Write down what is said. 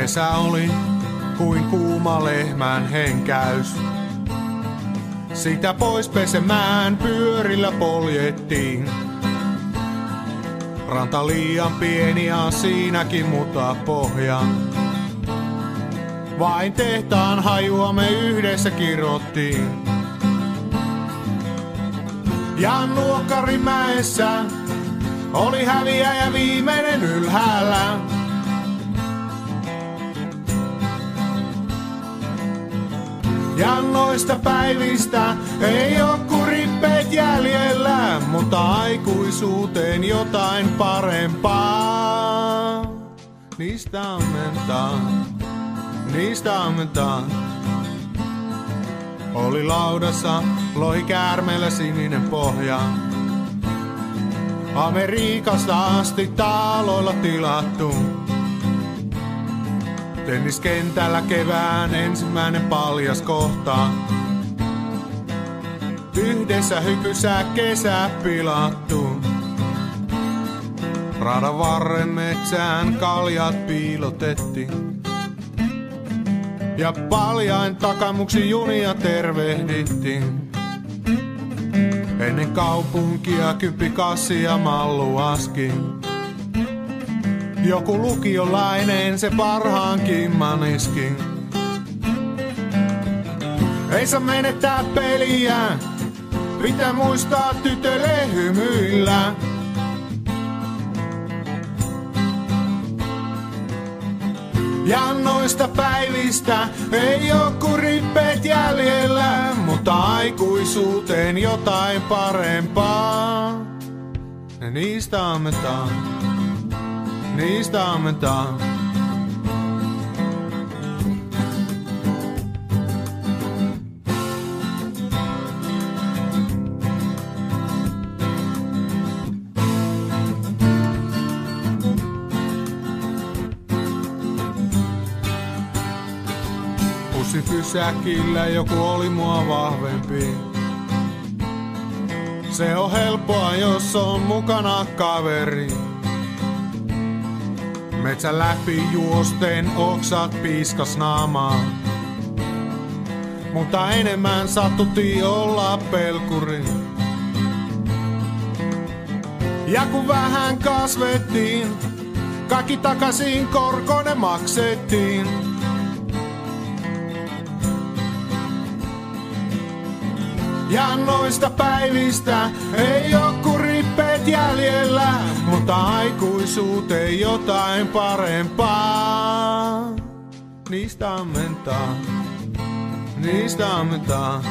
Kesä oli kuin kuuma lehmän henkäys. Sitä pois pesemään pyörillä poljettiin. Ranta liian pieni ja siinäkin mutta pohja. Vain tehtaan hajua me yhdessä kirottiin. Ja Nuokkarimäessä oli häviäjä viimeinen ylhäällä. Ja noista päivistä ei oo kurippeet jäljellä, mutta aikuisuuteen jotain parempaa. Niistä ammentaa, niistä ammentaa. Oli laudassa lohi käärmeellä sininen pohja. Amerikasta asti taloilla tilattu. Tenniskentällä kevään ensimmäinen paljas kohta. Yhdessä hypysää kesä pilattu. Radan varren metsään kaljat piilotettiin. Ja paljain takamuksi junia tervehdittiin. Ennen kaupunkia kyppi kassi ja mallu aski. Joku lukiolainen se parhaan kimmaniskin. Ei saa menettää peliä, pitää muistaa tytölle hymyillä. Ja noista päivistä ei oo kurippeet jäljellä, mutta aikuisuuteen jotain parempaa. Ja niistä ammentaan, niistä ammentaan. Pussi pysäkillä joku oli mua vahvempi. Se on helppoa, jos on mukana kaveri. Metsän läpi juosten oksat piiskas naamaa. Mutta enemmän sattutti olla pelkuri. Ja kun vähän kasvettiin, kaikki takaisin korkone maksettiin. Ja noista päivistä ei oo kurippeet jäljellä, mutta aikuisuuteen jotain parempaa. Niistä ammentaa, niistä ammentaa.